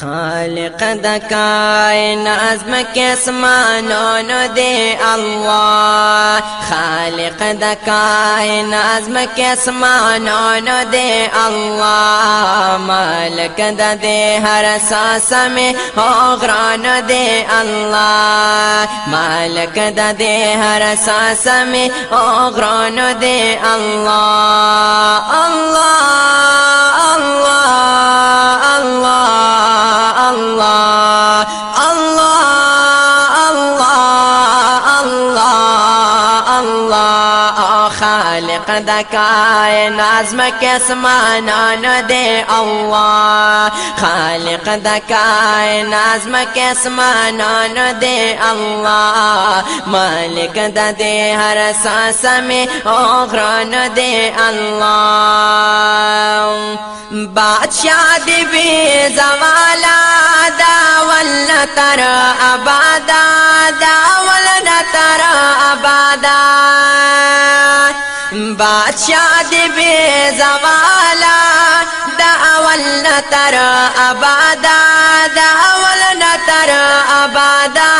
خالق د کائنات مکه اسمانونو دی الله. خالق د کائنات مکه اسمانونو دی الله. مالک د دې هر ساس می أو غران دی الله. مالک د دې هر ساس می أو غران دی الله. الله. کائنات مکه اسمانان دے الله خالق د کائنات مکه اسمانان دے الله مالک د دې هر ساس می أو غران دے الله بادشاہ دی بی زوالا دا ول تر ابادا دا ول تر ابادا بادشاہ دی بے زوالا دا اول نتر ابادا دا اول نتر ابادا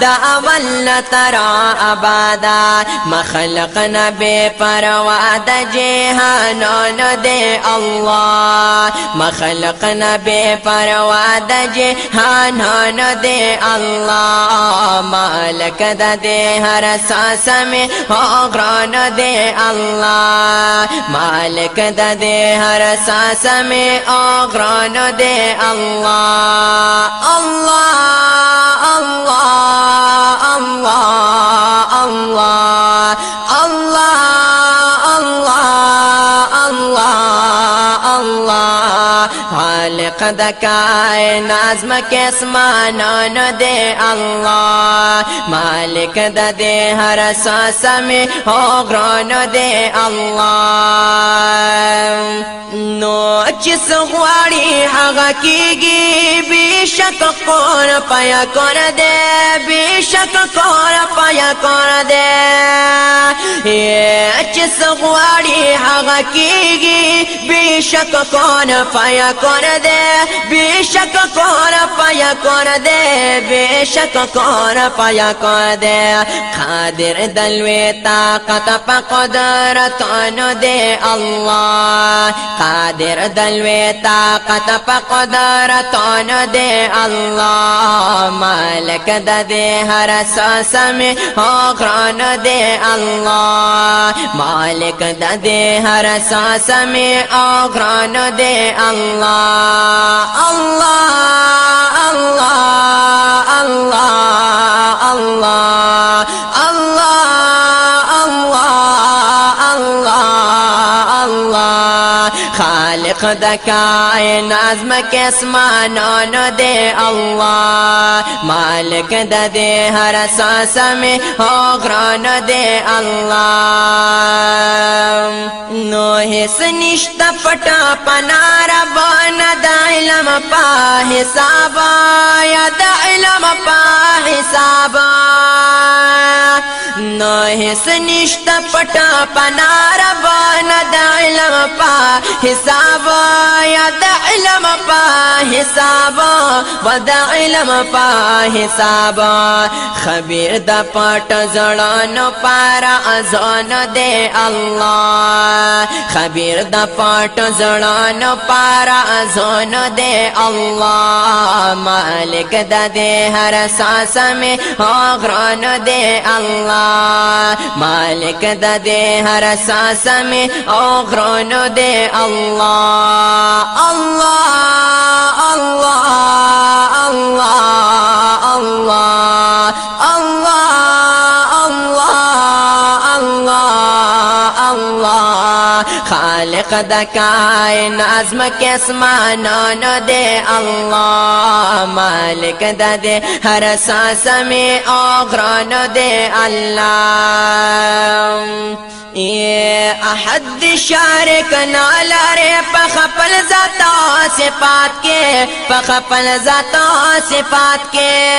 دا اول نترا آبادا مخلق بے پروا دا جہانون دے اللہ خلقنا بے پروا دا جہانون دے اللہ مالک دا دے ہر ساس میں غران دے اللہ مالک دا دے ہر ساس میں غران دے اللہ اللہ اللہ Allah قد کائے نازم کے اسمانان دے اللہ۔ مالک دا دے ہر ساس میں ہو گران دے اللہ۔ نو چس غواری حقا کی گی بی شک کون پایا کر دے بی شک کون پایا کر دے۔ چس غواری حقا کی گی بی شک کون پایا کر دے۔ به کور دے بے شک کور پیا کر دے۔ قادر دلوی طاقت پا قدرت انو دے اللہ۔ قادر دلوی طاقت پا قدرت انو دے اللہ۔ مالک دا دے ہر سوس میں ہو گران دے اللہ۔ مالک دا دے ہر سوس میں أو گران دے اللہ۔ اللہ۔ خالق د کائنات مکه اسمانونو دے الله. مالک د دې هر ساس می أو غران دے الله. هیڅ نشتا پټا پنار باندې د علم په حساب یا د علم په حساب نو هیڅ نشتا پټا پنار باندې د علم په حساب یا د علم په حساب و د علم په حساب خبير د پټ زړانو پر ازان دے الله خبير د پټ زړانو پر ازان دے الله مالک د دې هر ساس می غران دے الله مالک د دې هر ساس می او غران دے الله الله الله الله الله خالق د کائنات مکه اسمانان دے الله مالک د دې هر ساس می أو غران دے الله. احد شارک نالارے پخپل ذاتا صفات کے پخپل ذاتا صفات کے۔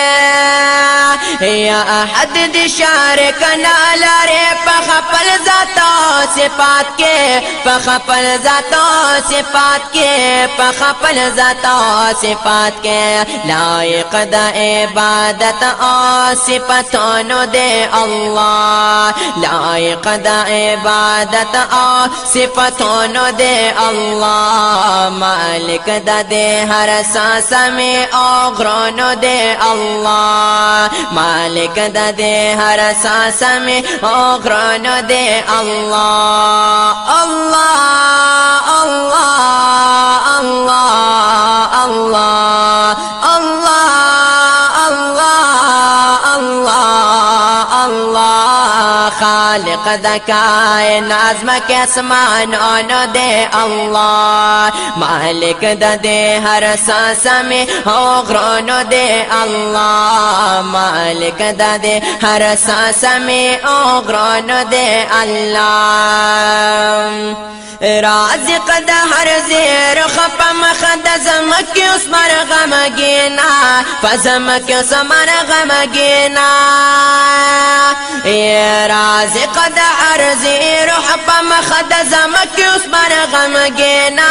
یا احد شارک نالارے پخپل ذاتا صفات کے پخپل ذاتا صفات کے پخپل ذاتا صفات کے۔ لائق دا عبادت آ صفتونو دے اللہ۔ لائق دا عبادت عبادت آ، صفتونو دے اللہ، مالک دا دے، ہر سانس میں او غرونو دے اللہ، مالک دا دے، ہر سانس میں او غرونو دے اللہ اللہ اللہ خالق دا کائنات کے اسمان اونو دے اللہ۔ مالک دا دے ہر سانس میں ہو غرونو دے اللہ۔ مالک دا دے ہر سانس میں او غرونو دے اللہ۔ رازق د هر زیر خپ مخ د زمک اوس مر غمګینا فزمک اوس مر غمګینا رازق د هر زیر خپ مخ د زمک اوس مر غمګینا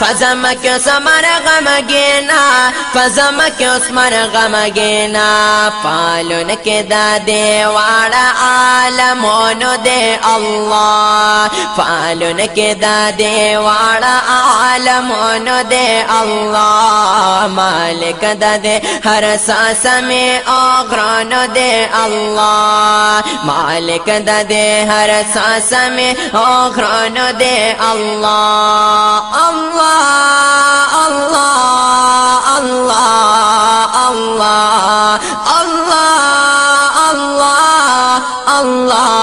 فزمک اوس مر غمګینا فزمک اوس مر غمګینا پالون کې د دی واړه عالمونو دی الله پالون کې د دے واڑا عالمونو دے اللہ مالک دا دے ہر ساس میں اغرانو دے اللہ مالک دا دے ہر ساس میں اغرانو دے اللہ اللہ اللہ اللہ اللہ اللہ اللہ اللہ اللہ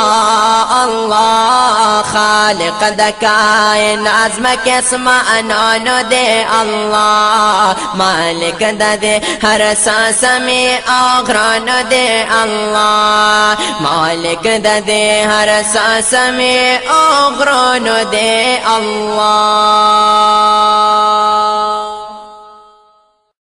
خالق د کائنات مکه اسمانونو دے الله مالک د دې هر ساس می آغرانو دے الله مالک د دې هر ساس می آغرانو دے الله